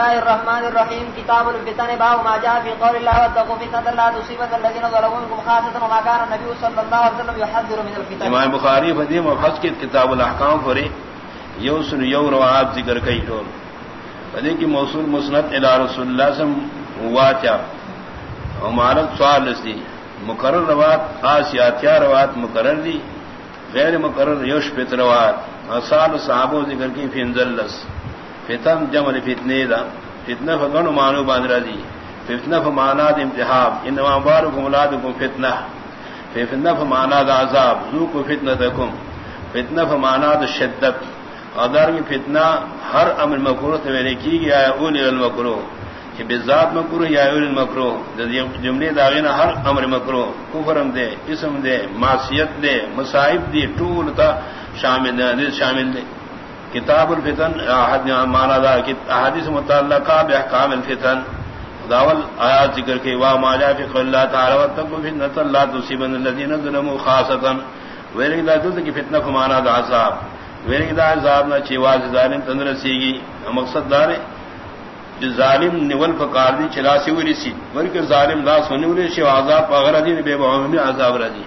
الله الرحمن الرحيم. كتاب الفتن باب ما جاء في قول الله واتقوا فتنة لا تصيبن الذين ظلموا منكم خاصة وما كان النبي صلى الله عليه وسلم يحذر من الفتن. امام بخاری فدیم و حج کی کتاب الاحکام فرے یو سن یو رواب ذکر کئی ٹول فدی کی موصول مسند الى رسول اللہ سم واچا. عمارت سوال دی. مقرر روات خاص یاتیا روات مقرر دی. غیر مقرر یوش پت روات اصال صحابوں ذکر کی فنزلس فتن جمل فتنے دا. فتنہ فگن مانو باندرا دی. فتنہ فماناد امتحاب. انما بارکم اولادکم فتنہ. فتنہ فماناد عذاب. ذوکو فتنتکم فتنہ فماناد شدت. ادار کی فتنہ ہر امر مکرو تو میرے کی گیا ہے اول المکرو کہ بذات مکرو یا اول المکرو جملے داغینا ہر امر مکرو کفرم دے، اسم دے، معصیت دے، مصائب دی ٹول تا شامل دے شامل دے. کتاب الفتن مانا دا احادیث متعلقہ بحکام الفتن۔ داول آیات ذکر کے، وا ماجا فی اللہ تعالی وتقوا فتنۃ لا تصيبن الذين ظلموا خاصتا۔ ویری دا دت کی فتنہ کو مانا دا عذاب۔ ویری دا عذاب نہ چواز ظالم تندرسی گی مقصد دار جو ظالم نیول فقار دی، چلا سی وری سی۔ ورکہ ظالم دا سنی وری شی عذاب اگر دی، بے بہمی عذاب رضی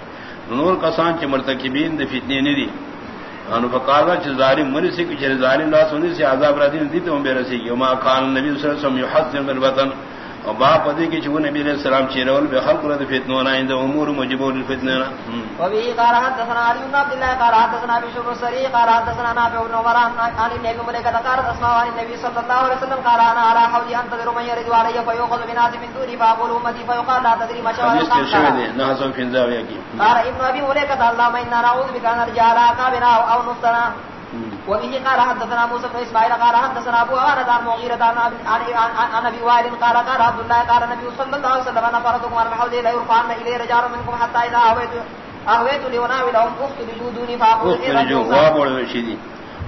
نور کسان چ مرتکبین دی فتنے نی دی۔ انو فقادا چ ظالم من سے کہ ظالم لا سنی سے عذاب را دیتے دی بے رسی یوم قال نبی صلی اللہ علیہ وسلم یحزن بالوطن اور باپ پدی کی چون نبی علیہ السلام چ رول بے خلق رد فتنہ نہ عند امور مجبور الفتنہ و بھی قال حدثنا علی بن عبد الله قال حدثنا ابي شعبہ سری قال حدثنا نافع بن عمر عن علي بن ابي مليكه قال اسمع عن النبي صلى الله عليه وسلم قال انا على حوض انتظر من يرد علي فيؤخذ بناس من دوني فاقول امتي فيقال لا تدري ما شاء الله. قال ابن ابي مليكه اللهم انا نعوذ بك ان نرجع على عقابنا او نفتنا وبه قال حدثنا موسى بن اسماعيل قال حدثنا ابو عوانة عن مغيرة عن ابي وائل قال قال عبد الله قال النبي صلى الله عليه وسلم انا فرضكم على الحوض لا يرفعن الي رجال منكم حتى اذا اهويت اهويت لوناولهم اخت لجودوني فاقول ايه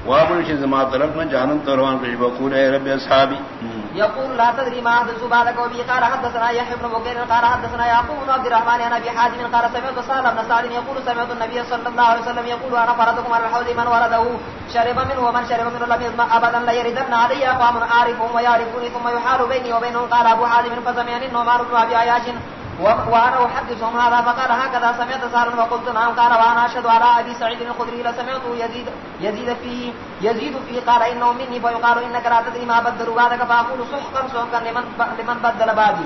وابن شي زما طرف میں جہنم تروان کچھ بقول ہے رب اصحابی۔ يقول لا تدري ما حدث بعدك وبي قال حدثنا يحيى بن بكير قال حدثنا يعقوب بن عبد الرحمن عن ابي حازم، قال سمعت سالم بن سعد يقول سمعت النبي صلى الله عليه وسلم يقول انا فرضكم على الحوض من ورده شرب منه ومن شرب منه لم يظما ابدا لا يردن علي اقوام عارفهم ويعرفوني ثم يحال بيني وبينهم قال ابو حازم فسمعني النعمان بن ابي عياش وانا احدثهم هذا فقال هكذا سمعت سهل وقلت نعم قال وانا اشهد على ابي سعيد الخدري لسمعته يزيد يزيد فيه يزيد فيه قال انه مني فيقال انك لا تدري ما بدلوا بعدك فاقول سحقا سحقا لمن لمن بدل بعدي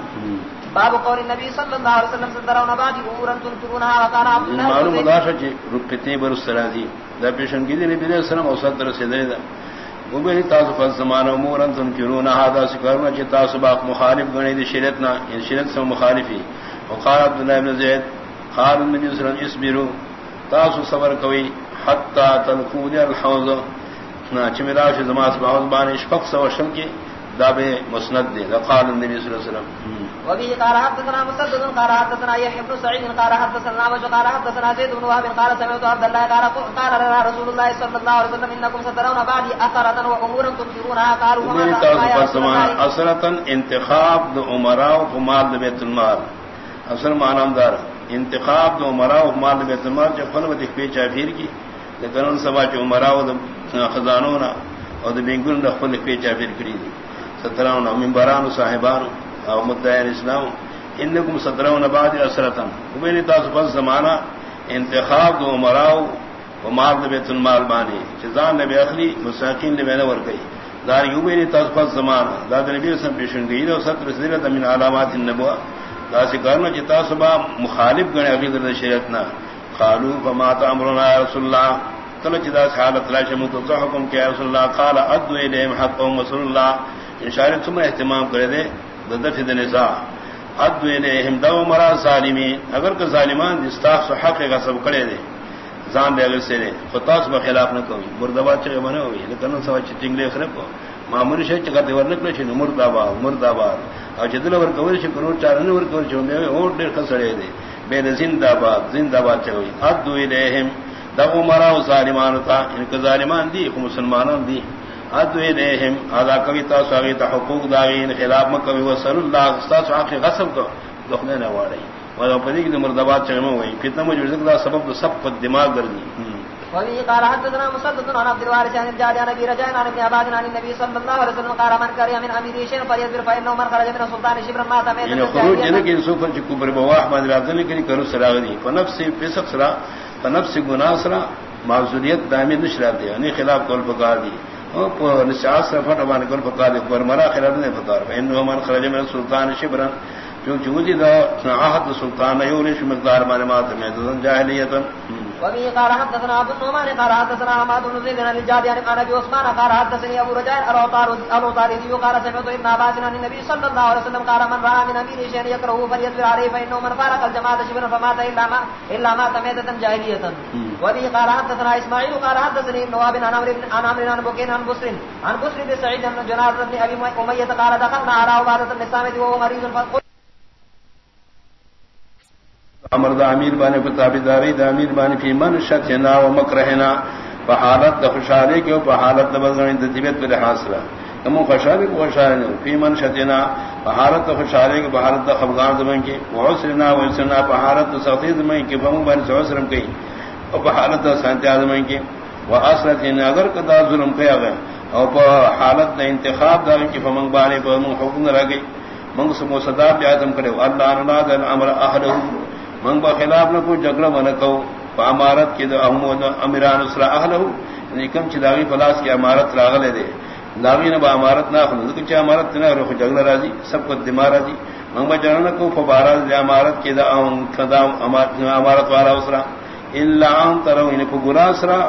باب قول النبي صلى الله عليه وسلم سترون بعدي امورا تنكرونها وقال عبد الله معلوم مداشج ركعتين برسرادي لا پیشن کی نبی علیہ السلام اوسط رسیدے دا. وبه تاسو په زمانه امور انتم کیرون هذا سکرنا چې تاسو با مخالف غنی دي شریعت نه ان شریعت سره مخالفي. وقال عبد الله بن زيد قال من يسر يصبروا عليه تاسو صبر کوي حتا تنقود الحوض. نا چې میراش زما سبحان باندې شفق سو شم کې دابه مسند دي قال النبي صلى الله عليه وسلم. وبه قال حدثنا مسدد قال حدثنا يحيى بن سعيد قال حدثنا قال حدثنا زيد بن وهب قال سمعت عبد الله قال قال لنا رسول الله صلى الله عليه وسلم انكم سترون اثرة وامورا تنكرونها قالوا وما اثرة انتخاب امراء ومال بيت المال. اصل معنام دار انتخاب دو عمراء ومال بيت المال جو فن ودك پی چافیر کی لیکن ان سبا جو خزانوں اور بینگن دخل پی چافیر کری دی سترون منبران صاحبان او مدعین اسلام. انکم سترون بعد اثرتا وبین تاسو پس زمانہ انتخاب دو مراو و مال بیت المال بانی. چزان نبی اخلی مساکین نبی نور گئی دار یوبین تاسو پس زمانہ. داد نبی رسم پیشن گئی دو ستر سدرت من علامات النبوہ. داسی کرنا چتا سبا مخالف گنے اگلی در شریعت نہ قالو، فما تامرنا یا رسول اللہ. کل چدا حالت لا شمت حکم کیا رسول اللہ؟ قال، ادو الیہم حقهم رسول اللہ. اشارہ تم اہتمام کرے دے ددف دنسا ادو الیہم دو مرا ظالمین اگر کہ ظالمان استاخ سو حق کا سب کرے دے. زان دے اگر سے دے خطاس با خلاف نہ کوئی. مردباد چگے بنے ہوئی لیکن سوا چنگلے خراب کو. معمولی شے چکتے ورنکلے چھ مرداباد مرداباد اور جدل ور کور چھ کرو چارن ور کور چھ میں اور ڈیر خسڑے دے. بے زندہ باد زندہ باد چوی ادو الیہم دو مرا ظالمان تا یعنی ان کے ظالمان دی کو مسلمانان دی. ادو الیہم ادا کوي تاسو هغه ته حقوق داغین خلاف مکوي وصلی الله تاسو حق غصب کو دخنه نه واړی ولا پدې کې د مردبات چمه وای کتنه مو جوړ سبب د سب په دماغ ګرځي وفي قال حدثنا مسدد عن عبد الوارث عن الجاد عن ابي رجاء عن ابن عباس عن النبي صلى الله عليه وسلم قال من كره من امير شيء فليصبر فانه من خرج من السلطان شبرا ما تميت یعنی خروج جن کے سوفر چ کبر بواح ما درازن کے کرو سراغنی فنفس فسق سرا فنفس گناہ سرا معذوریت دائمی نشرا دے یعنی خلاف کول پکار دی. او نشاس سے فٹ مان کول پکار مرا خلاف نے پکار من خرج من شبرا جو جودی عہد سلطان یورش مقدار جاہلیت وبه قال حدثنا عبد النعمان قال حدثنا حماد بن زيد عن الجاد عن ابي عثمان قال حدثني ابو رجاء الاوطاري قال سمعت ابن عباس عن النبي صلى الله عليه وسلم قال من راى من امير شيء يكره فليصبر عليه فانه من فارق الجماعه شبرا فمات الا ما الا ما تميتة جاهليه وبه قال حدثنا اسماعيل قال حدثني ابن وهب عن عمرو بن عن عمرو بن بكين عن بصر عن بصر بن سعيد بن جناد بن ابي اميه قال دخلنا على عباده بن الصامت وهو مريض فقلت امر دا امیر بانی پتابی داری دا امیر بانی فی من شتنا و مکرہنا فحالت دا خوشحالی کے فحالت دا بزرین دا طبیعت پر حاصلہ کمو خوشحالی کو خوشحالی نہیں فی من شتنا فحالت دا خوشحالی کے فحالت دا خفغان زمان کی وعسرنا وعسرنا فحالت دا سختی زمان کی فمو بانی سے عسرم کی فحالت دا سانتیا زمان کی وعسرت ان اگر کدا ظلم کیا گئے اور حالت دا انتخاب دا کی فمنگ بانی فمنگ حکم را گئی۔ منگ سمو صداب جاتم کرے اللہ عنہ دا امر احلہ من با خلاف نہ کو جگڑا من کو امارت کے احمد امیران اسرا اہل ہو نکم یعنی چداغی پلاس کی امارت راغلے دے۔ داغی نہ با امارت نہ خلد کہ امارت نہ رخ جگڑا راضی، سب کو دماغ راضی۔ من با جنن کو فبارا دے امارت کے دا امارت والا اسرا۔ الا ان ترو ان کو گناہ اسرا،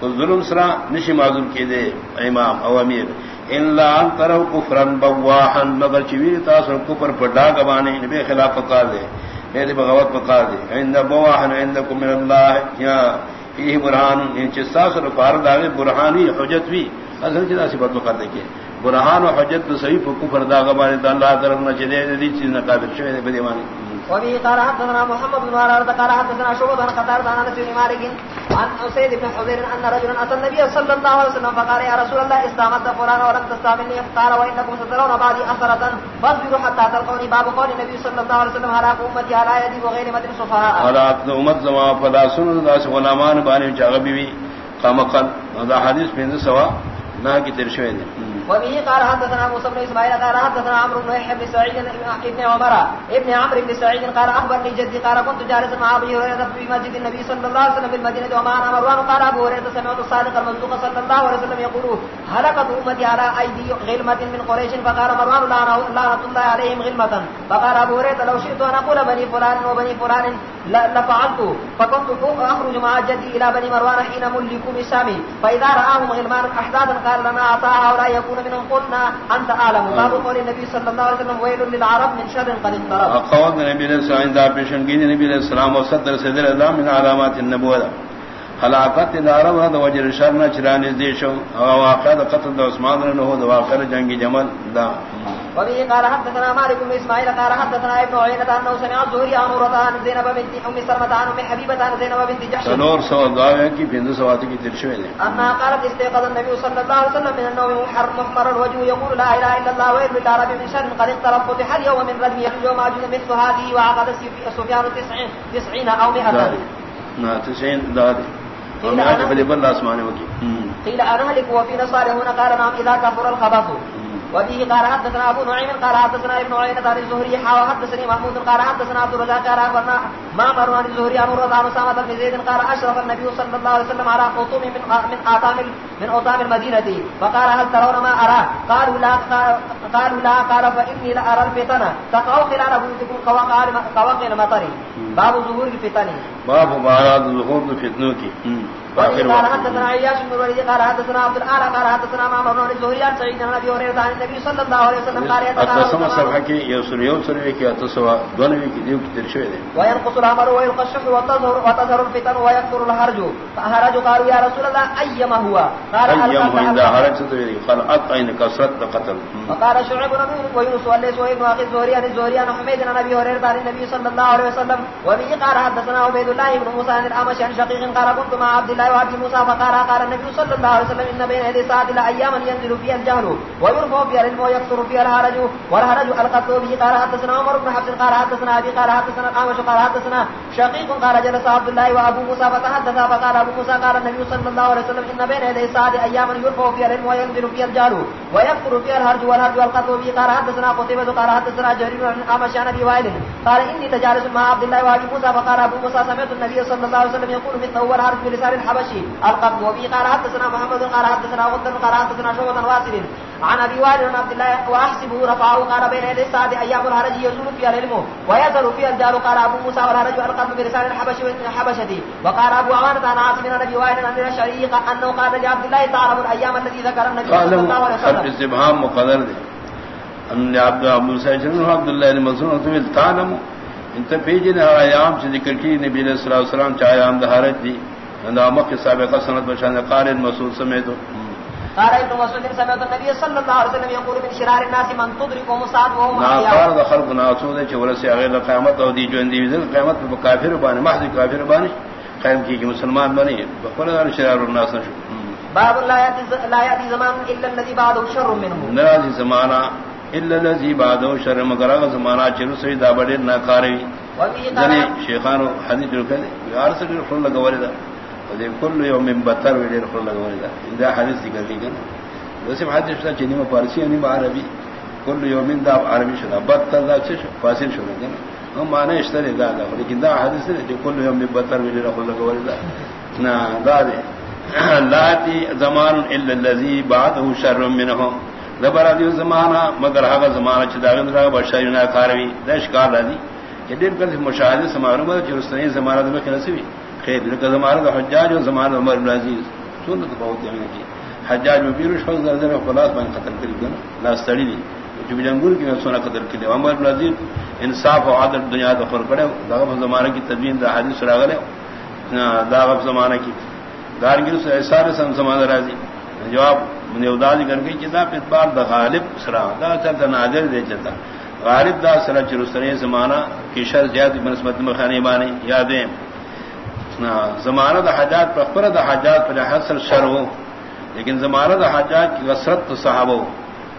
کو ظلم سرا نشی معذور کے دے، امام او امیر الا ان ترو کفرن بواحا مگر چوی تاثر کفر پڑا گوانے نبی یعنی خلاف قال دے۔ میرے بغاوت پکار دی عند بواحن عندكم من الله یا فيه برهان ان چساس اور فارد اگے برہانی حجت بھی۔ اصل چدا سی پکار کر دے کہ برہان و حجت تو صحیح کفر دا غبار اللہ طرف نہ چلے دی چیز نہ قابل شوی بدی مانی وبه قال حدثنا محمد بن عمر قال حدثنا شعبة عن قطار عن انس بن مالك عن اسيد بن حضير ان رجلا اتى النبي صلى الله عليه وسلم فقال يا رسول الله استعملت فلان ولم تستعملني قال وانكم سترون بعدي اثرة فاصبروا حتى تلقوني باب قول النبي صلى الله عليه وسلم هلاك امتي على يدي وغير مد صفاء هلاك امت زما فلا سن داس غلامان بانی جاغبی بھی قامقل هذا حديث بين سوا نہ کی ترشوی وبه قال حدثنا موسى بن اسماعيل قال حدثنا عمرو بن يحيى بن سعيد، ابن عمر، ابن عمرو بن سعيد قال اخبرني جدي، قال كنت جالسا مع ابي هريره في مسجد النبي صلى الله عليه وسلم بالمدينه ومعنا مروان، قال ابو هريره سمعت الصادق المصدوق صلى الله عليه وسلم يقول هلكت امتي على ايدي غلمه من قريش، فقال مروان لعنه الله عليهم غلمه فقال ابو هريره لو شئت ان اقول بني فلان وبني فلان لفعلت، فكنت اخرج مع جدي الى بني مروان حين ملكوا بالشام فاذا راهم غلمان احداثا قال لنا اعطى هؤلاء يكون من قلنا انت اعلم باب قول النبي صلى الله عليه وسلم، ويل للعرب من شر قد اقترب اقوال النبي صلى الله عليه وسلم پیشنگی نبی علیہ السلام و صدر صدر اللہ من علامات النبوة. حلاقت العرب هذا وجر شرنا چرانی دیشو واقع قتل عثمان رنہو واقع جنگ جمل دا. وبه قال حدثنا مالك بن اسماعيل قال حدثنا ابن عيينة انه سمع الزهري عن عروة عن زينب بنت ام سلمة عن ام حبيبة عن زينب بنت جحش. سنور سو دعوة کی بند سوات کی ترشوه دے انها قالت استيقظ النبي صلى الله عليه وسلم من النوم محمر الوجه يقول لا اله الا الله ويل بالعرب من شر قد اقترب فتح اليوم من ردم يوم عجز مثل هذه وعقد سفيان تسعين تسعين او مئة نعم تسعين دادي قيل انا قال نعم كفر الخبث. وبه قال حدثنا نعيم، قال حدثنا ابن عن الزهري حدثني محمود، قال حدثنا عبد الرزاق، قال ما مر عن الزهري، عن عن بن زيد، قال النبي صلى الله عليه وسلم على خطوم من من من المدينة. فقال هل ترون ما قالوا لا قالوا لا، قال الفتنة تقع خلال بيوتكم قواقع المطر. باب ظهور الفتن باب ظهور الفتنة قال حدثنا عياش بن الوليد قال حدثنا عبد الاعلى قال حدثنا معمر بن الزهري عن سعيد بن ابي هريره عن النبي صلى الله عليه وسلم قال اتسمى صفحه كي يوصل يوصل بك اتسوى دون بك ديو كتير شويه وينقص الامر الشح وتظهر وتظهر الفتن ويكثر الهرج فهرج قالوا يا رسول الله ايما هو؟ قال ايما عند هرج قال اط عين كسرت قتل فقال قال شعيب بن ويونس وليس وابن اخي الزهري عن الزهري عن حميد عن ابي هريره عن النبي صلى الله عليه وسلم. وبه قال حدثنا عبيد الله بن موسى عن الامش عن شقيق قال كنت مع عبد الله وعبد موسى فقال قال النبي صلى الله عليه وسلم ان بين يدي ساعه الايام ينزل فيها الجهل ويرفع فيها العلم ويكثر فيها الهرج والهرج القتل به قال حدثنا عمر بن حفص قال حدثنا ابي قال حدثنا الامش قال حدثنا شقيق قال جلس عبد الله وابو موسى فتحدث فقال ابو موسى قال النبي صلى الله عليه وسلم ان بين يدي ساعه ايام يرفع فيها العلم وينزل فيها الجهل ويكثر فيها الهرج والهرج والقتل به قال حدثنا قتيبة قال حدثنا جرير عن أمش عن أبي وائل قال إني تجالس مع عبد الله وأبي موسى فقال أبو موسى سمعت النبي صلى الله عليه وسلم يقول مثل هو الهرج بلسان الحبشي القتل وبه قال حدثنا محمد قال حدثنا غدا قال حدثنا شعبة واصل عن ابي وائل عن عبد الله واحسبه رفعه قال بين يدي السعد ايام الهرج يزول فيها العلم ويزل فيها الجار قال ابو موسى والهرج القتل بلسان الحبشي الحبشة وقال ابو عوانة عن عاصم عن ابي وائل عن الاشعري انه قال لعبد الله تعرف الايام التي ذكر النبي صلى الله عليه وسلم. استبهام مقدر دے ان عبد ابو سعید عبد الله بن مسعود؟ تعلم انت پیجن ایام سے ذکر کی نبی علیہ الصلوۃ والسلام چاہے ایام دہارت دی اندامہ کے سابقہ سند بشان قارن مسعود سمیت۔ قال ابن مسعود سمعت النبي صلى الله عليه وسلم يقول من شرار الناس من تدرك مسعد وهو ما قال دخل ناسو دے چور سے اگے قیامت او دی جو اندی قیامت پہ کافر بنے محض کافر بنے قائم کی کہ مسلمان بنے بقول شرار الناس نشو باب لا ياتي زمان الا الذي بعده شر منه۔ نرازی زمانہ الا الذي بعده شر مگر زمانہ چلو سوی دا بڑے نہ کاری جنے شیخانو حدیث رکھے یار سے خل لگا دا ودے کل یوم بتر وی خل لگا دا دا حدیث ذکر کی گنا ویسے حدیث شتا چنی میں فارسی نہیں عربی کل یوم دا عربی شدا بتر دا چھ فاصل شدا گنا ہم معنی اشتری دا دا لیکن دا حدیث ہے کل یوم بتر وی خل لگا دا نا دا دے لاتی زمان الا الذي بعده شر منه دبر ادی زمانہ، مگر ہا زمانہ چ داغن را بشرینا کاروی دش کار دی. کہ دیر کر مشاہدہ سمارو میں جو سنی زمانہ میں کھلسی خیر لک زمانہ حجاج و زمانہ عمر بن عزیز. سنت بہت ہے کہ حجاج میں پیرش فضل در خلاص بن قتل کر گنا لا سڑی دی. جو جنگل کی سونا قتل کر عمر بن عزیز انصاف و عدل دنیا دخل کرے داغ زمانہ کی تدبین دا حدیث راغلے داغ زمانہ کی. دارگیر سے ایسار سن سمان راضی جواب نیوداد کر کے چتا پھر بار دا غالب سرا، دا چلتا نادر دے چلتا غالب دا سرا چرستنے زمانہ کی شر زیاد بنسبت مخانی بانے، یادیں۔ زمانہ دا حجات پر پر دا حجات پر حسر شر ہو۔ لیکن زمانہ دا حجات کی غسرت تو صحابہ ہو۔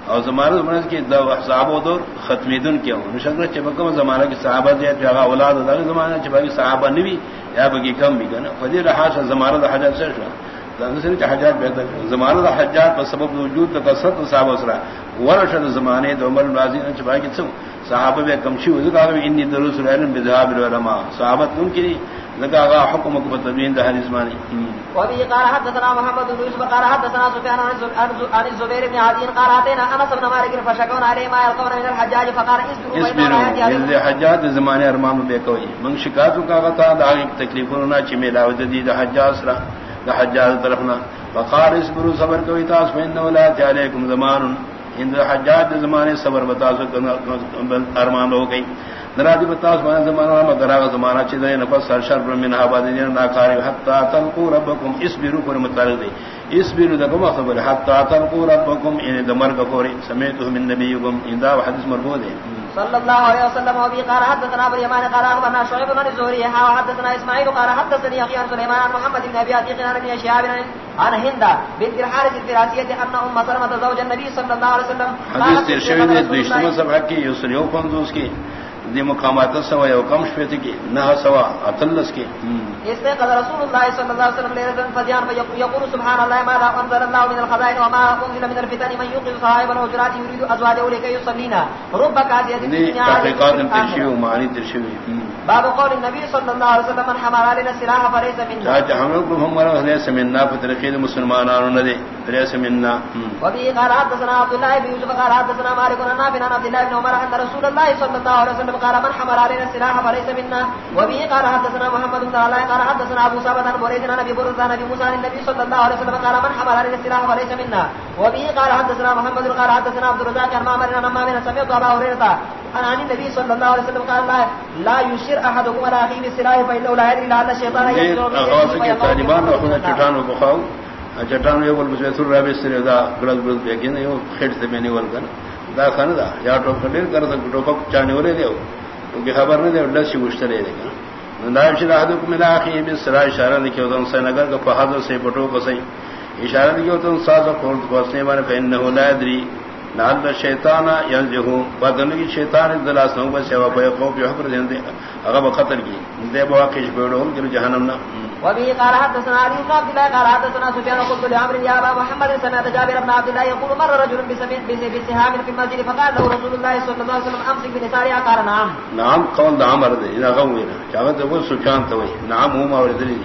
اور زمانہ زمانہ کی صحابہ دور ختمی دن کیا ہو۔ نشکر چپکم زمانہ کی صحابہ دیا جگہ اولاد دا زمانہ چپکی صحابہ نوی، یا بگی کم بھی کنا۔ فدی رہا زمانہ دا حجات سے شر شو کہ حجات بہتر زمانہ دا حجات پر سبب وجود تو کثرت صحابہ اسرا ورشد زمانے تو عمر نازی نے چپا کی سو صحابہ میں کمشی وذ کہا انی دروس العلم بذهاب العلماء۔ صحابہ تم کی لگا حکم کو تبین حدیث مانی۔ وبه قال حدثنا محمد بن يوسف قال حدثنا سفيان عن الزبير بن عدي قال اتينا انس بن مالك فشكونا عليه ما يلقون من الحجاج فقال اسبروا حجاج. زمانے ارمان بے کوئی۔ من شکایت کا غتا دا تکلیفوں نہ چ میں دعوت دی حجاج دا حجاج طرفنا. فقال اسبروا صبر کوئی تاس فین ولا علیکم زمان. ان حجاج زمانے صبر بتا سو ارمان ہو گئی. نرادی بتاس مان زمانہ مگر زمانہ چدے نفس سر شر من آباد ناکار حتا تلقوا ربکم اسبروا پر متعلق دی. اسبروا دکما خبر حتا تلقوا ربکم یعنی ان دمر کفوری سمیتو من نبیکم. ان دا حدیث مرفوع ہے صلى الله عليه وسلم وبي قال حدثنا ابو اليمان قال اخبرنا شعيب بن الزهري ها حدثنا اسماعيل قال حدثني اخي سليمان عن محمد بن ابي عتيق عن ابن شهاب عن هند بنت الحارث الفراسية ان ام سلمة زوج النبي صلى الله عليه وسلم حديث ترشوي نے دوشتما سبع کی یسریو پندوس کی دی مقامات سوا یا کم شفیت کی نہ سوا اطلس کی اس نے قال رسول اللہ صلی اللہ علیہ وسلم لیلۃ فجان یقول سبحان اللہ ما انزل الله من الخزائن وما انزل من الفتن من يوقظ صاحب الحجرات يريد ازواجه لكي يصلينا رب قاضيه الدنيا تحقیقات ترشیو معنی ترشیو باب قول النبي صلى الله عليه وسلم من حمل علينا السلاح فليس منا جاء ہم لوگ ہم مرا ليس منا فترخيد مسلمانوں نے ليس منا. وبه قال حدثنا عبد الله بن يوسف قال حدثنا مالك بن نافع عن عبد الله بن عمر ان رسول الله صلى الله عليه وسلم قال من حمل علينا السلاح فليس منا. وبه قال حدثنا محمد بن علاء قال حدثنا ابو ثابت عن بريد عن ابي برده عن ابي موسى عن النبي صلى الله عليه وسلم قال من حمل علينا السلاح فليس منا. وبه قال حدثنا محمد قال حدثنا عبد الرزاق عن معمر عن معمر سمعت ابا هريره عن النبي صلى الله عليه وسلم قال لا لا يشير احدكم على اخيه بالسلاح فانه لا يدري لعل الشيطان يجري طالبان اخونا چٹانو بخاو اچھا، چٹانو یہ بول سر رابع سر دا گلد گلد گلز بیگن یو خیٹ سے میں نیول کن دا خان دا، یا ٹوپ ڈیر کر دا ٹوپک چانے والے دے کیونکہ خبر نہیں دیو لسی گشت لے دے گا۔ نائب شاہ ملا آخی بھی سرا اشارہ لکھے ہوتا سے نگر کا پہادر سے پٹو بسائی۔ اشارہ لکھے ہوتا ساز اور بسنے والے پہن ہو لائدری نال شیطان ینزہو بدن کی شیطان دلاس نو بس سیوا پے کو بھی حبر دین دے. اگر خطر کی. دے بوا کش بیڑو کہ جہنم نہ وبه قال حدثنا بن عبد الله قال حدثنا سفيان قلت لعمر يا ابا محمد سمعت جابر بن عبد الله يقول مر رجل بسمين بسهام في المسجد فقال له رسول الله صلى الله عليه وسلم امسك بنسارها قال نعم. نعم قول عمر دے. اذا غوينا جابر وہ سفيان تو نعم هو ما ورد لي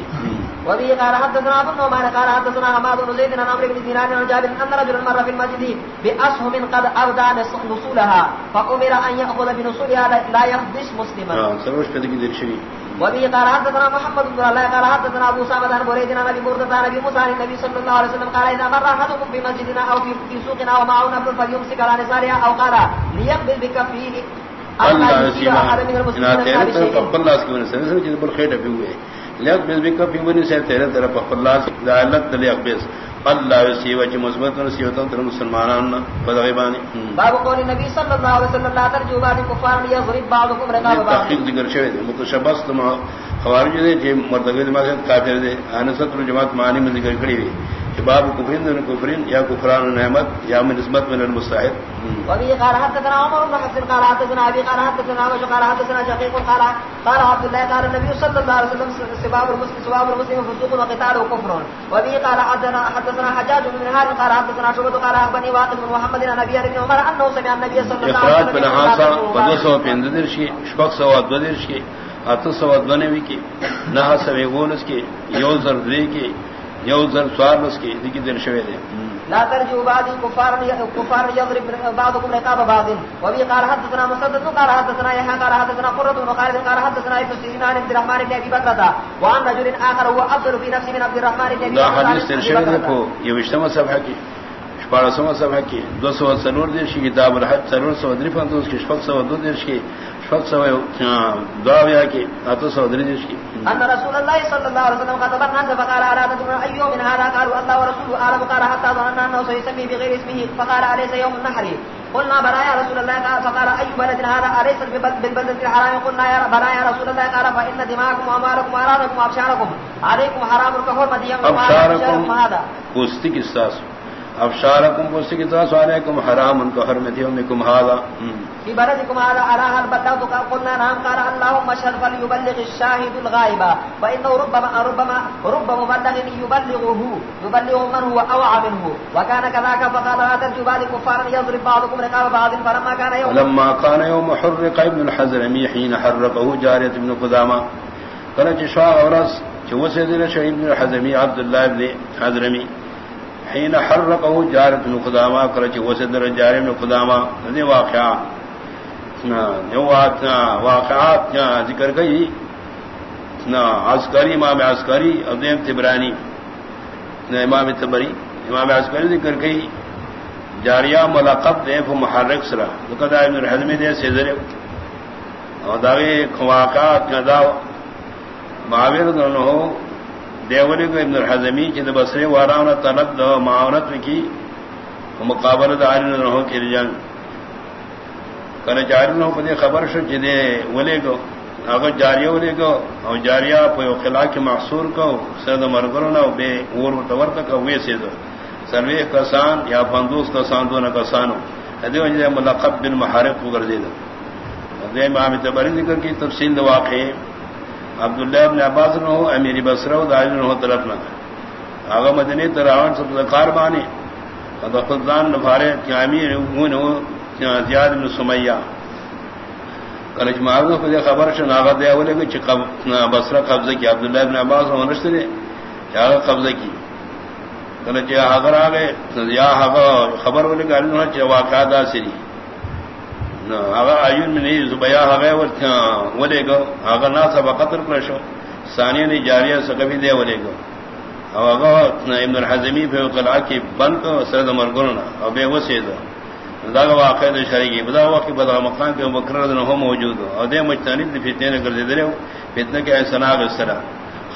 وبه قال حدثنا ابو النعمان قال حدثنا حماد بن زيد عن عمرو بن دينار عن جابر ان رجلا مر في المسجد باسهم قد اودع نصولها فامر ان ياخذ بنصولها لا يخدش مسلما. سروش پہ کی دیکھ وبه قال حدثنا محمد بن الله قال حدثنا ابو سعد بن بريد عن ابي برده عن ابي موسى النبي صلى الله عليه وسلم قال اذا مر احدكم في مسجدنا او في سوقنا ومعه نبل فليمسك على نسارها او قال ليقبل بكفيه اللہ سیما تیرے طرف اللہ کی وجہ سے چیز پر ابھی ہوئے۔ لیک بس بھی کفی ونی سے تیرے طرف اللہ سے دعالت لیک بس اللہ مثبت اور سیوا تر مسلمانان بدغیبانی باب قول نبی صلی اللہ علیہ وسلم لا ترجو بعد کفار یضرب بعضکم رقاب بعض۔ تحقیق ذکر شوی متشبث تما خوارج دے کہ مرتد ما کافر دے۔ انست جماعت معنی میں ذکر کڑی ہوئی باب کفرین دون کفرین یا کفران نعمت یا من نسبت من المستحب وبه قال حدثنا عمر بن حفص قال حدثنا ابي قال حدثنا وش قال حدثنا شقيق قال قال عبد الله قال النبي صلى الله عليه وسلم سباب المسلم سباب المسلم فسوق وقتال وكفر وبه قال حدثنا حدثنا حجاج بن هارون قال حدثنا شعبة قال اخبرني واقد بن محمد عن ابي بن عمر انه سمع النبي صلى الله عليه وسلم اخراج بن حاسا فدسو پیندر شي شبق سو ادودر شي اتو سو ادونوی کی نہ سوی گونس کی یوزر دری کی یو سوار نس کی دیکھی دیر شوے دے۔ لا ترجو بعد كفار كفار يضرب بعضكم رقاب بعض. وبي قال حدثنا مسدد قال حدثنا يحيى قال حدثنا قرة بن خالد قال حدثنا ابن سيرين عن عبد الرحمن بن ابي بكر. وعن رجل اخر هو افضل في نفسه من عبد الرحمن بن ابي بكر. حديث ترشيد کو یہ وشتم صفحہ کی شپارہ سو صفحہ کی دو سو سنور دیش کی کتاب الحج سنور سو دریف اندوز کی شفق سو دو دیش کی. شفق سو دعا کی اتو سو دری دیش کی۔ ان رسول الله صلى الله عليه وسلم خطب الناس فقال ارادتم اي يوم من هذا؟ قالوا الله ورسوله اعلم. قال حتى ظننا انه سيسمي بغير اسمه. فقال اليس يوم النحر؟ قلنا بلى يا رسول الله. قال فقال اي بلد هذا؟ اليس بالبلد الحرام؟ قلنا يا بلى يا رسول الله. قال فان دماءكم واموالكم واراضكم وابشاركم عليكم حرام كحرمه يوم هذا. پوستی کی ساس. ابشارکم پوستی کی ساس علیکم حرام ان کو حرمت یومکم هذا في بلدكم هذا على هل بدأتك قلنا نعم قال اللهم اشهد فليبلغ الشاهد الغائب۔ فإنه ربما ربما رب مبلغ يبلغه يبلغ من هو أوعى منه۔ وكان كذاك فقال ترجو بعد كفارا يضرب بعضكم رقاب بعض فلما كان يوم لما كان يوم حرق ابن الحزرمي حين حرقه جارية ابن قدامة قال جشوا ورس جو سيدنا شهيد ابن الحزرمي عبد الله بن حزرمي حين حرقه جارية ابن قدامة قال جو سيدنا جارية ابن قدامة. واقعات ذکر گئی. نہ عسکری، امام عسکری ادیم تبرانی. نہ امام تبری، امام عسکری ذکر گئی. جاریا ملاقب دے محرک سرا. ابن الحدمی دے سے ذرے اور داغے واقعات کا داو معاویر دونوں ہو دیوری کو ابن الحزمی کی بسرے وارا تلب دو معاونت کی مقابلہ دار ہو کے رجان کل جاری نو پدے خبر شو جدے ولے گو اگر جاریہ ولے گو او جاریہ پہ خلا کے محصور کو، سید مرگرو نہ بے اور تور تک ہوئے سے دو. سروے کسان یا بندوس کسان، دو نہ کسانو. ادے وجہ ملقب بن محارب کو گردے دو. ادے امام تبری ذکر کی تفصیل دو واقع عبداللہ ابن عباس نو، امیر بصرہ داج نو طرف نہ آگا مدنی تراون سب ذکار بانی۔ خدان نفارے کہ امیر ہوں زیاد بن سمیہ۔ کلچ مارو کو خبر شو ناغا دیا بولے کہ بسرا قبضہ کی، عبداللہ ابن عباس ہو نشتے دے۔ یا قبضہ کی۔ کلچ حضر آگئے یا خبر بولے کہ علم چھ واقعات آسری اگر آیون میں نہیں زبیا حقے ولے گو اگر نہ سب قتل کرشو ثانیہ نے جاریہ سے کبھی دے ولے گو اگر ابن الحزمی پہ قلعہ کی بند کو سرد مرگرنا اور بے وسے دو داغ واقع شریکی بدا وقت بدا مقام کے مقرر نہ ہو موجود ہو اور دے مجتنب فتنے نے کر دے درے فتنے کے ایسنا اس طرح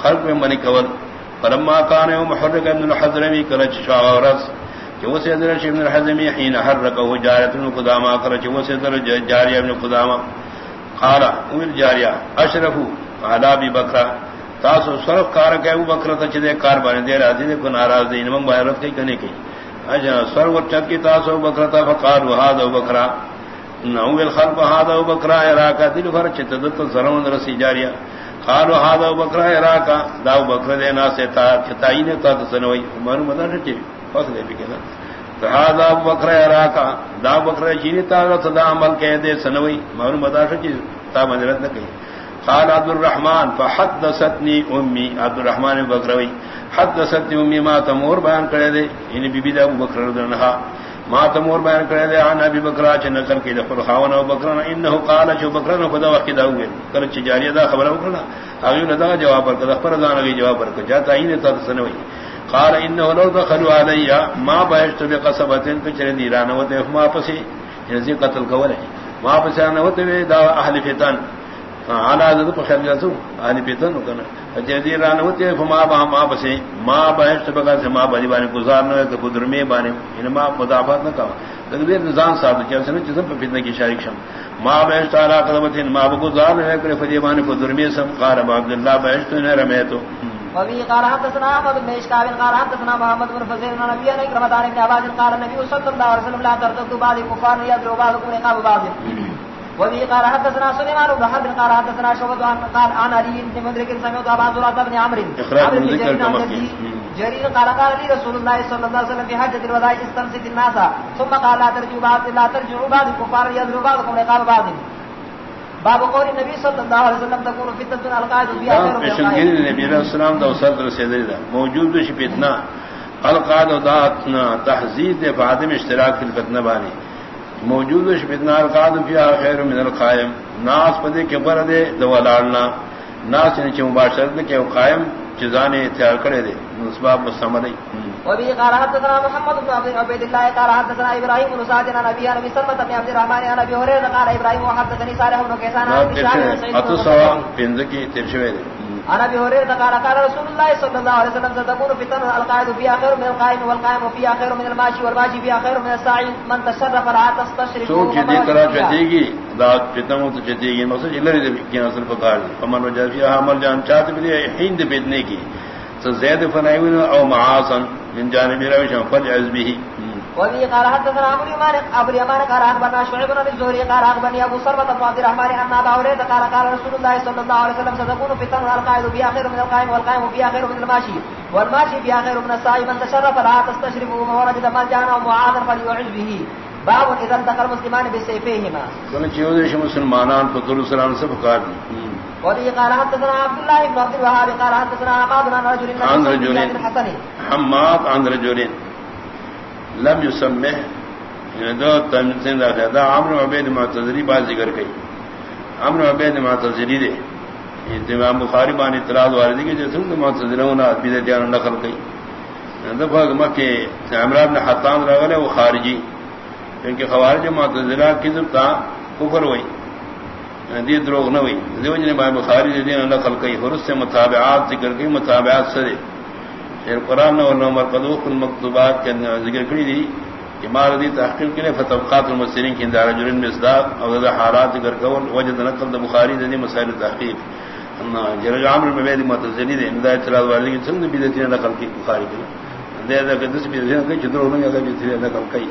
خلق میں منی کول. فلما کان یوم حرق ابن الحضرمی کلچ شاغرس کہ وہ سے در ابن الحزمی حين حركه جاريه ابن قدامه کر کہ وہ سے در جاریہ ابن قدامه قال، امر جاریہ اشرف على ابي بکر۔ تاسو صرف کار کہ ابو بکر تے چے کار بن دے راضی دے، کو ناراض دین من بہرت کی کنے کی اجا اچھا، سرو چت کی تاسو بکر تا، فقال وهذا ابو بکر۔ نو الخلق هذا ابو بکر اراکا دل فر چت دت زرون رسی جاریہ۔ قالوا هذا ابو بکر اراکا دا ابو بکر دے نا سے تا چتائی نے تا سنوئی عمر مدد چے فصل بھی کہنا هذا ابو دا چینی تا صدا عمل کہہ دے سنوئی تا نہ کہی قال عبد الرحمن فحدثتني امي عبد الرحمن بکروی حدثتني امي ما تمور بیان کرے دے۔ یعنی بی بی دا بکر رضی ما تمور بیان کرے دے عن ابي بکر چ نقل کی دفر خاون ابو بکر انه قال جو بکر خدا وقت دا ہوئے۔ کر چ جاری دا خبر وکڑا اگے نہ دا جواب پر پر جواب پر جاتا ہی نے تا سنوی۔ قال انه لو دخلوا علي ما بهشت بقصبتين كچرے دیران و تے ما پسی یعنی قتل کولے. ما پسی نہ ہوتے دا اہل فتن. آنا حضرت پر خیر جاسو آنی پیتن کنا. جدی رانوتی فما با ما بسے ما بہشت بگا ما بانی بانی گزار نہ کہ بدرمی بانی. ان ما مدافعت نہ کہا تقدیر نظام صاحب کیا. سن چیز پر فتنہ کی شریک شم. ما بہشت علی قدمتین ما بگزار نہ کہ فدی بانی بدرمی سم. قال عبد الله بہشت نے رمے تو وفي قال حدثنا احمد بن اشكاب قال حدثنا محمد بن فزيل بن نبي ان رمضان بن عباس قال النبي صلى الله عليه وسلم لا ترتدوا بعض الكفار يضربوا بعضكم رقاب بعض. وبه قال حدثنا سليمان بن حرب قال حدثنا شعبة قال عن علي بن مدرك سمعت ابا زرعة بن عمرو. كما جرير قال قال لي رسول الله صلى الله عليه وسلم في حجة الوداع استمسك الناس. ثم قال لا ترجعوا بعض لا ترجعوا بعض الكفار يضربوا بعضكم رقاب بعض. باب قول النبي صلى الله عليه وسلم تكون فتنة القائد خير من القائد نبی علیہ السلام دا وصلت رسیدی دا. موجود شی فتنہ. القائد دا تحذیر دے فادم اشتراک فی الفتنہ بانی. موجود شبتنا القاد فیا خیر من القائم. ناس پدے کے بر دے دوالارنا ناس نے چ مباشرت کے قائم چزانے تیار کرے دے. اسباب مستمری وبه قال حدثنا محمد بن عبد عبد الله قال حدثنا ابراهيم بن سعد عن ابي عن سلمة بن عبد الرحمن عن ابي هريره قال ابراهيم وحدثني صالح بن كيسان عن ابي سعيد اتو سوا بنزکی ترشوی عن ابي هريره قال قال رسول الله صلى الله عليه وسلم ستكون فتن القائد فيها خير من القائم والقائم فيها خير من الماشي والماشي فيها خير من الساعي من تشرف لا تستشرف سو جدی طرح جدی گی ذات فتن تو جدی گی مقصد الری دے کی اصل فقار فمن وجہ فيها عمل جان چاہتے بھی ہند بدنے کی۔ زید فنائون او معاصن من جانب روش فجعز به. وبه قال حدثنا ابو اليمان ابو اليمان قال اخبرنا شعيب بن الزهري قال اخبرني ابو سلمة بن عبد الرحمن ان ابا هريره قال قال رسول الله صلى الله عليه وسلم ستكون فتن القائد فيها خير من القائم والقائم فيها خير من الماشي والماشي فيها خير من الساعي من تشرف لا تستشرفه وورد من جانا معاذا فليعز به. باب اذا انتقل المسلمان بسيفيهما. كل شيء مسلمانان فضل سلام سے وبه قال حدثنا عبد الله بن عبد الوهاب قال حدثنا حماد بن رجل عن رجل حماد عن رجل. لم يسمه یعنی دو تنسین دا دا عمر عبید معتذری باز ذکر کئی. عمر عبید معتذری دے. امام بخاری بان اطلاع واردی جیسے کہ معتذرون بیدہ دیان نقل کئی. دفعہ مکہ عمران بن حطان رغلے وہ خارجی. کیونکہ خوارج معتذرہ کذب تا کفر ہوئی. دی دروغ نہ ہوئی دیو جن بھائی بخاری دی دینا نقل کئی حرس سے مطابعات ذکر کئی مطابعات سے دے پھر قرآن اور نمبر قدوق المکتوبات کے ذکر کری دی کہ مار دی تحقیق کے لیے فتوقات المسرین کی اندارہ جرن میں مصداق اور حالات ذکر کول. وجد نقل دا بخاری دی مسائل تحقیق. ان جرج عامر میں بیدی متزلی دے اندار اطلاع والی کی سند بیدتی نقل کی بخاری کی دے دا قدس بیدتی نقل کی دروغ نہیں اگر بیدتی نقل کی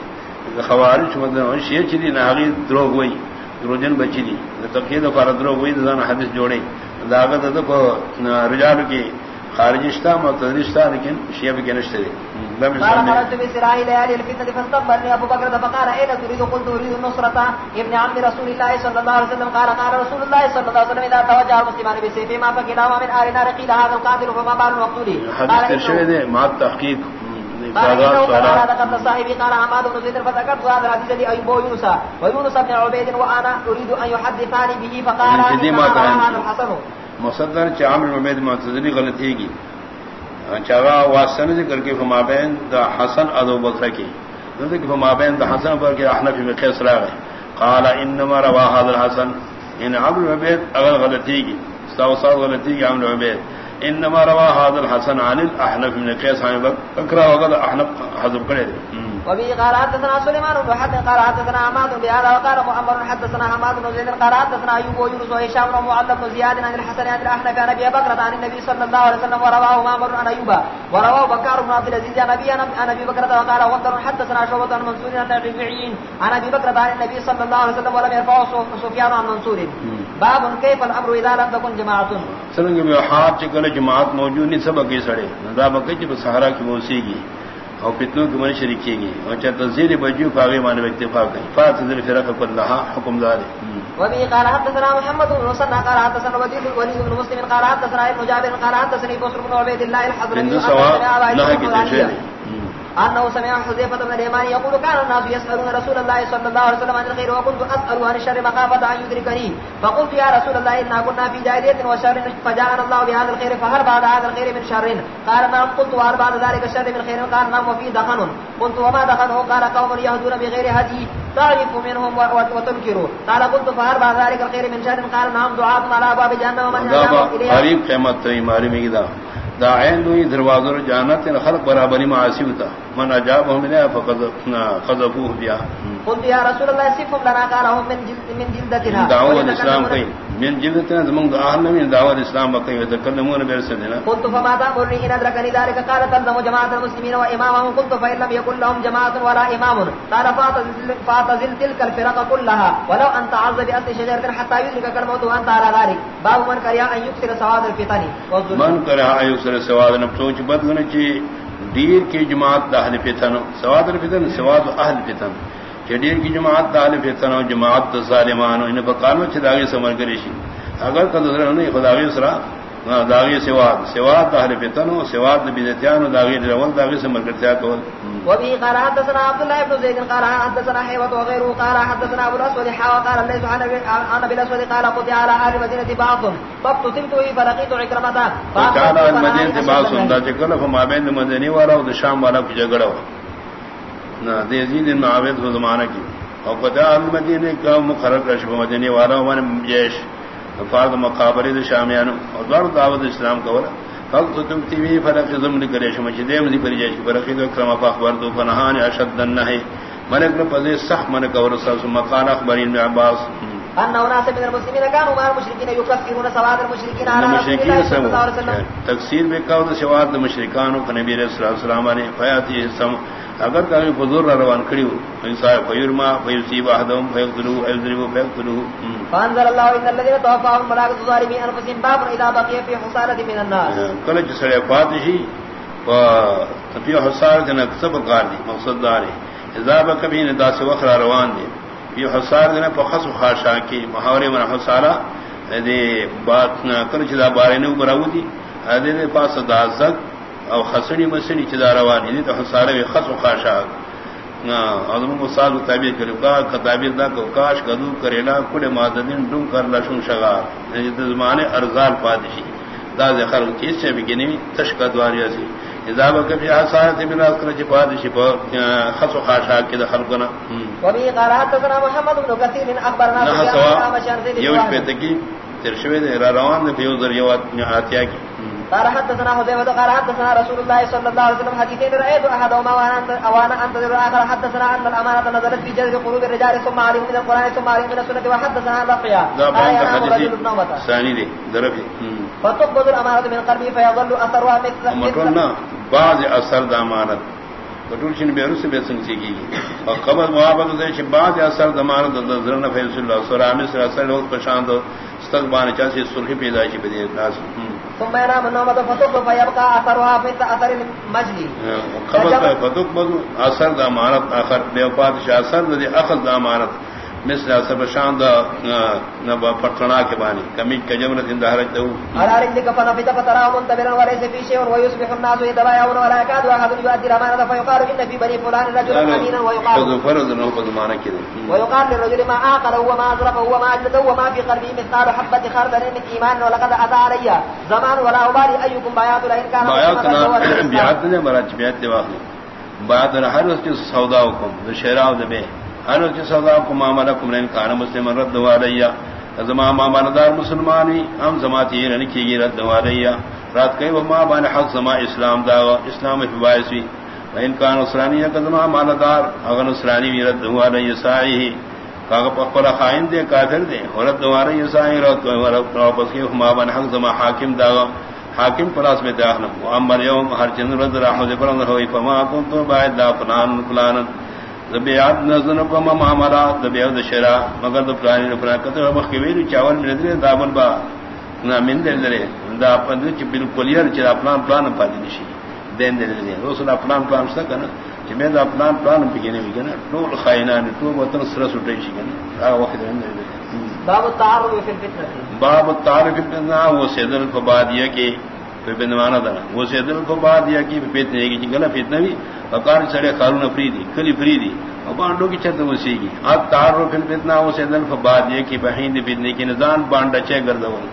خوارج مطلب، مدن شیئر چلی ناغی دروغ ہوئی دروجن بچی دی. تقید فار درو وہی دان حدیث جوڑے داغت کو رجال کی خارجشتا متدرشتا لیکن شیعہ بھی کنشتے دی. قال خرجت بسرائی ليالي الفتنة فاستقبلني أبو بكر فقال أين تريد؟ قلت أريد النصرة. ابن عم رسول الله صلى الله عليه وسلم قال قال رسول الله صلى الله عليه وسلم إذا توجه المسلمان بسيفهما فكلاهما من آل نار قيل هذا القاتل فما بال المقتول حديث ترشوه مع التحقيق قال انه قال ذكرت صاحبي قال عماد بن زيد فذكرت هذا الحديث لي ابو يونس ويونس بن عبيد وانا اريد ان يحدثني به فقال هذا الحسن. مصدر چامل عبید معتزلی غلطی کی چاوا واسن ذکر کے فمابین دا حسن ادو بکر کی. کہ فمابین دا حسن پر کے احنف میں قیس راغ قال انما روا هذا الحسن. ان عبد عبید اگر غلطی کی استاو غلطی کی عمل عبید. انما روا هذا الحسن عن الاحنف من قيس عن بكر وقد احنف حذف کرے وبه قال حدثنا سليمان بن حد قال حدثنا عماد بن هذا وقال محمد حدثنا حماد بن زيد قال حدثنا ايوب ويونس وهشام بن معلم بن زياد عن الحسن عن الاحنف عن ابي بكر عن النبي صلى الله عليه وسلم ورواه معمر عن ايوب ورواه بكر بن عبد العزيز عن ابي عن ابي بكر وقال وقدر حدثنا شعبة عن منصور عن الربيعيين عن ابي بكر عن النبي صلى الله عليه وسلم ولم يرفعه سفيان عن منصور. باب كيف الامر اذا لم تكن جماعه سرنگ میں ہاتھ چکل جماعت موجود نہیں سب کے سڑے۔ ندا بکے جب سہارا کی موسی گی اور فتنوں کی من شریک گی۔ اور چاہے تزیر بجو پاگے مانے اتفاق ہے فاتذر فرق کلها حکم دار وبه قال حدثنا محمد بن مسنى قال حدثنا وليد الوليد بن مسلم قال حدثنا ابن جابر قال حدثني بصر بن عبيد الله الحضرمي انه سمع حذيفه بن اليمان يقول كان الناس يسالون رسول الله صلى الله عليه وسلم عن الخير وكنت اسال عن الشر مخافه ان يدركني. فقلت يا رسول الله انا كنا في جاهليه وشر فجاءنا الله بهذا الخير فهل بعد هذا الخير من شر؟ قال نعم قلت وهل بعد ذلك الشر من خير؟ قال نعم وفي دخن. قلت وما دخنه؟ قال قوم يهدون بغير هدي. تعرف منهم وتنكر. قال قلت فهل بعد ذلك الخير من شر؟ قال نعم دعاء على باب جهنم ومن قريب قیمت ماری دا عین دوی دروازر جانت خلق برابری معاصی ہوتا۔ من اجاب ہم نے فقد قذفوه بیا۔ قلت يا رسول الله صفهم لنا قال هم من جلد من جلدتنا. دعوة الاسلام کئی من جلدتنا زمان اہل من دعوة الاسلام بقی وتکلمون برسلنا قلت فما تأمرني ان ادركني ذلك قال تلزم جماعة المسلمين وامامهم قلت فإن لم يكن لهم جماعة ولا امام قال فاتزل تلك الفرق كلها. ولو ان تعز بأصل شجرة حتى يدرك الموت وانت على ذلك. باب من كريا ان يكسر سواد الفتن. من كريا ان يكسر سواد نفسوچ بدلنا چی دیر کی جماعت داہل فتن. سواد الفتن سواد اہل فتن. چڈیر کی جماعت داہل فتن اور جماعت ظالمان ان بقالو چداغی سمر کریشی اگر کدر نہیں خداغی سرا داغی سواد۔ سواد داہل فتن و سواد داغی رول داغی سمر کرتیا کو وبه قال حدثنا عبد الله بن زيد قال حدثنا حيوة وغيره قال حدثنا ابو الاسود حاوى قال ليس عن ابي الاسود قال قضي على اهل المدينه بعض فاقتلت فلقيت عكرمه فقال المدينه بعض دا چکل فما بين المدينه والا و شام والا کی بن معاویہ کو زمانہ کی۔ اور قضا المدينه کا مقرر کر شب مدینے والا ہمارے جیش فرض مقابلے شامیانو۔ اور دعوت اسلام کا فقط تم تی وی فرق زم کرے شمچ دے مزی پر جائے فرق دو کرم اخبار دو فنہان اشد النہی۔ ملک پدے صح من کور سس مقال اخبار ابن عباس۔ ان ناس من المسلمین كانوا مع المشركين يكفرون سواد المشركين على المشركين تکثیر میں کہو سواد المشرکان کو نبی علیہ السلام نے فیاتی سم اگر کہیں حضور روان کھڑی ہو انسان فیرما فیصیب احدهم فیقتلوا ایذروا فیقتلوا فانزل الله ان الذين توفاهم الملائكه ظالمين انفسهم باب اذا بقي في حصاله من الناس. کله چې سره فاتشي و فی حصاله نه سب کار دي مقصد دار اذا بقى بین داس وخر روان دي فی حصاله نه په خصو خاصا کی محاوره من حصاله دې بات نه کله چې دا بارے نه براودي دې پاس دازک او خسنی مسنی چدا روان دي ته سارے خس و خاشا. نا ادم مصال تعبیر کرے کا تعبیر دا کو کاش کدو کرے نا کڑے مادن ڈم کر لشن شغا. یہ زمانے ارزال پادشی دا ذکر چیز سے بگنی تشک دواریا سی اذا بك في حصات من اذكر جفاد شفا خص خاشا كده خلقنا وبي قرات سنا محمد بن كثير اخبرنا يوش بيتكي ترشوي روان في يوزر يوات اتيا کی. قال حدثنا حذيفة قال حدثنا رسول الله صلى الله عليه وسلم حديثين رأيت أحدهما وأنا أنتظر الآخر. حدثنا أن الأمانة نزلت في جذر قلوب الرجال ثم عليهم من القرآن ثم عليهم من السنة وحدثنا عن رقيا قال ينام رجل النومة ثاني دي درفي فتقبض الأمانة من قلبي فيظل أثرها مثل مطلنا بعض أثر دامانة بٹول شن بے رس بے سنگ سیکھی گی اور قبض محبت دے چھ بعض اثر دمانت ذرن فیصل اللہ سرامی سر اثر لوگ پشاند. استقبان چاسی سلحی پیدا چھ بدے ناس. ثم ينام النوم فتوق فيبقى اثرها في اثر المجلي خبر فتوق بدو اثر دا امانت اخر بے وفات شاہ اثر اخذ مثل سب شان دا نبا پٹنا کے بانی کمی کجمرت اندہرج دو على رجلك فنفت فتراه منتبرا وليس في شيء ويصبح الناس يتبايعون ولا يكاد احد يؤدي الامانه فيقال ان في بني فلان رجلا امينا ويقال فرض انه قد معنى كده. ويقال للرجل ما عاقل هو ما اضرب هو ما اجلد هو ما في قلبه مثقال حبه خردل من ايمان ولقد اتى علي زمان ولا ابالي ايكم بايعت لئن كان بايعت بيعت نے مراد بيعت دے واخلي بايعت ہر اس کی سودا حکم شراء دے ہر کی سزا کو معاملہ کمرین کان مسلم رد والیا زما معاملہ دار مسلمانی، ہم زماتی رن کی گی رد والیا رات کئی وہ ماں بان حق زما اسلام دا اسلام فبائسی ان کا نسرانی قدمہ مالدار اگر نسرانی بھی رد ہوا نہیں عیسائی ہی پخلا خائن دے، کافر دے رد ہمارے عیسائی واپس کے بن حق زما حاکم داغا حاکم پلاس میں داخل ہوں امر یوم ہر چند رد رحمت پر ہوئی، فما کن تو باید دا فلان فلان۔ مامرا دبیات شرا مگر تو پلان چاول میں دے دابل با نہ من دے دے دا پند چ بالکل یار چ پلان پلان پادی نشی. دین دے دے رسول پلان پلان سا کنا چ میں دا پلان پلان بگنے وی کنا. ټول خائنان ټول وطن سر سٹے شي کنا. ا وخت دے باب التعارف في الفتنه باب التعارف في الفتنه وہ سیدل فبادیہ کے بندوانا دا۔ وہ سے دل کو سیدل فبادیہ کی فتنہ کی گلا فتنہ بھی۔ وقار چڑے قانون فریدی کلی فریدی اور بانڈوں کی چھت وسی گی۔ اب تعارف في الفتنه وہ سیدل فبادیہ کی بہین فتنہ کی نزان بانڈا چے گردون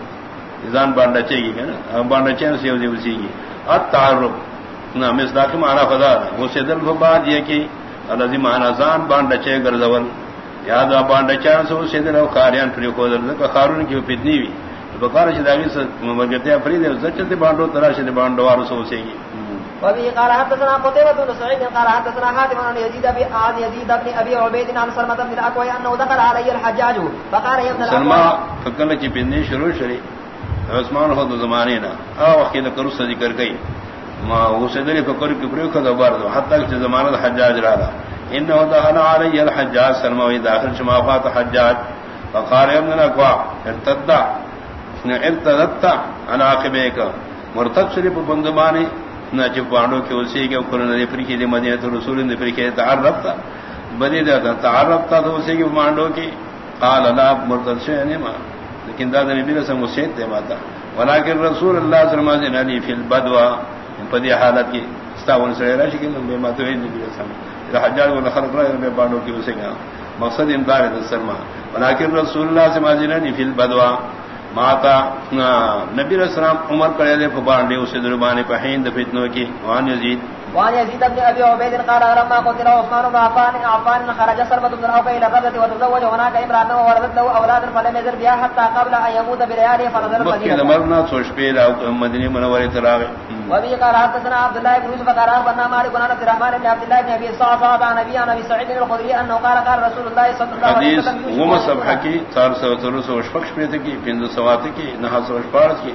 نزان بانڈا چے گی نا؟ بانڈا چے سے وسی گی۔ اب تعارف نہ مصداق معنی خدا وہ سیدل فباد یہ کہ الذي معنی زان بانڈا چے گردون یاد آ بانڈا چان سے وہ سیدل او خاریان پھر کو در خارون کی وہ فتنی وی بقار شداگی سے مرگتے فرید زچتے بانڈو تراش نے بانڈو وار سو سے گی قال حدثنا قتيبة بن سعيد قال حدثنا حاتم بن يزيد بن يزيد بن ابي عبيد عن سلمة بن الاكوع انه دخل علي الحجاج فقال يا ابن بنی شروع شری عثمان ہو تو زمانے نا ا وقت کرو ذکر گئی ما اسے فکر کی پریو کا دوبار دو. حتی کہ زمانہ حجاج انه دخل علي الحجاج داخل شما فات حجاج. فقال ابن الاكوع ارتد ارتدت عن عاقبيك مرتد شریف بندمانی نہ چپ پانڈو کے اسی کے اوپر نے فریقے دے مدینہ رسول نے فریقے تعرف تھا۔ بدی دا تعرف تھا تو اسی کے پانڈو کی۔ قال لا مرتد سے نہیں ما لیکن دادا نبی نے سم سے دے ماتا۔ ولکن رسول اللہ صلی اللہ علیہ وسلم نے فی البدوا پدی حالت کی استاون سے رہا کہ میں ماتو ہے نبی رسول اللہ حجاج و خلق رہا میں پانڈو کی اسے گیا مقصد امدار ہے سلمہ ولکن رسول اللہ صلی اللہ علیہ وسلم نے فی البدوا ماتا نبی السلام عمر کرے دے فبانڈے اسے دربانے پہین دفتنوں کی وان یزید وان يزيد بن ابي عبيد قال لما قتل عثمان بن عفان عفان خرج سربة بن عوف الى الغزة وتزوج هناك امرأة وولدت له اولاد فلم يزل بها حتى قبل ان يموت برياله فنزل المدينة مرنا سوش بيلا مدينة منورة تراغ وبه قال حدثنا عبد الله بن يوسف قال اخبرنا مالك بن عبد الرحمن بن عبد الله بن ابي صعصع عن ابي عن ابي سعيد الخدري انه قال قال رسول الله صلى الله عليه وسلم حديث وما سبحه کی 400 وشفقش پیتے کی 500 کی 900 کی.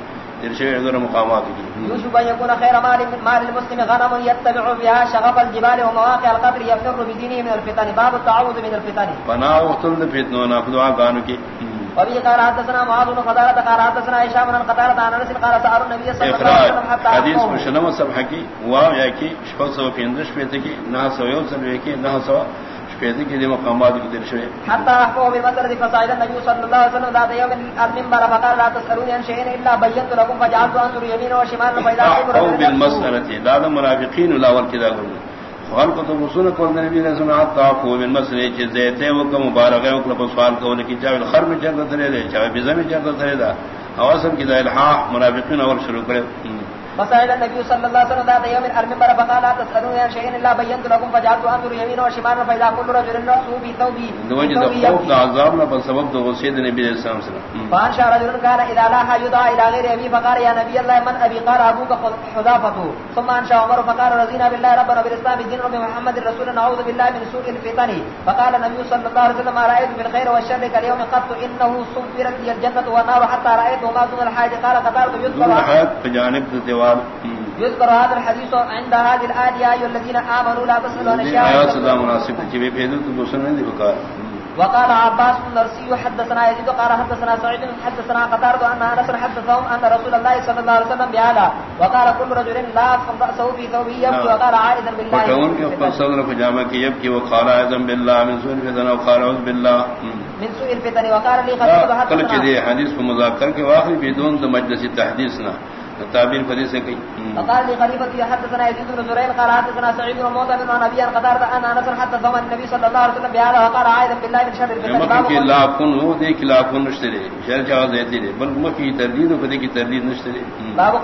مقامات يوسف أن يكون خير مال مال المسلم غنم يتبع بها شغف الجبال ومواقع القبر يفر بدينه من الفتن. باب التعوذ من الفتن. فنا وقت الفتن ونفذوا قانو کی وبه قال حدثنا معاذ بن قتادة قال حدثنا هشام بن قتادة عن انس قال سأل النبي صلى الله عليه وسلم حتى حديث مشنم صبح کی واو یا کی شفق سو فیندش پیتے کی نہ سو یو سلوے کی نہ سو پیدی کی مقامات کی دل شوی حتى احفظ بالمسرد فصعد النبي صلى الله عليه وسلم ذات يوم المنبر فقال لا تسألوني عن شيء إلا بينت لكم فجعلت أنظر يمين وشمال فإذا أحفظ بالمسرد لا المنافقين لا والكذا قلنا خلق تو رسول کو نبی نے سنا تعفو من مسئلے چیزیں تے وہ کو مبارک ہے وہ سوال کو کہ چاہے خر میں چلتا تھے دے چاہے بزم میں چلتا تھے دا۔ اوسم کی ہا منافقین اور شروع کرے۔ فسائل النبي صلى الله عليه وسلم ذات يوم المنبر فقال لا تسألون عن شيء إلا بينت لكم فجعلت أنظر يمينا وشمالا فإذا كل رجل رأسه في ثوبه دوجه خوف عذابنا بسبب دو سيد النبي صلى الله عليه وسلم فانشا رجل كان إذا لا يدعى إلى غير أبي فقال يا نبي الله من أبي؟ قال أبوك حذافته. ثم أنشا عمر فقال رضينا بالله ربنا بالإسلام الدين وبمحمد الرسول نعوذ بالله من سوء الفتن. فقال النبي صلى الله عليه وسلم ما رأيت بالخير والشر كاليوم قط إنه صفرت لي الجنة والنار حتى رأيت وما دون الحاجة قال قتلت يذكر الحياة الدوار يذكر هذا الحديث عند هذه الآية أيها الذين آمنوا لا تسألوا عن أشياء آيات صدا مناسب من دي بكار وقال عباس بن نرسي حدثنا يزيد قال حدثنا سعيد حدثنا قتار أن أنس حدثهم أن رسول الله صلى الله عليه وسلم بهذا وقال كل رجل لا رأسه في ثوبه يبكي وقال عائدا بالله. وكون كيف صدر فجامع كي يبكي وقال عائدا بالله من سوء الفتن وقال عوذ بالله۔ من سوء الفتن وقال لي خطيب حدثنا قال كده حديث في مذاكر کے واخر بدون مجلس التحديثنا تعبیر فدی سے کی فقال لي خليفه حدثنا يزيد بن زريع قال حدثنا سعيد بن موسى بن نبي قال ان انس حدث عن النبي صلى الله عليه وسلم بهذا وقال عائدا بالله من شر الفتن. کہ لا كن هو دے کہ لا كن نشتري شر جواز دیتی بل مکی تردید فدی کی تردید نشتري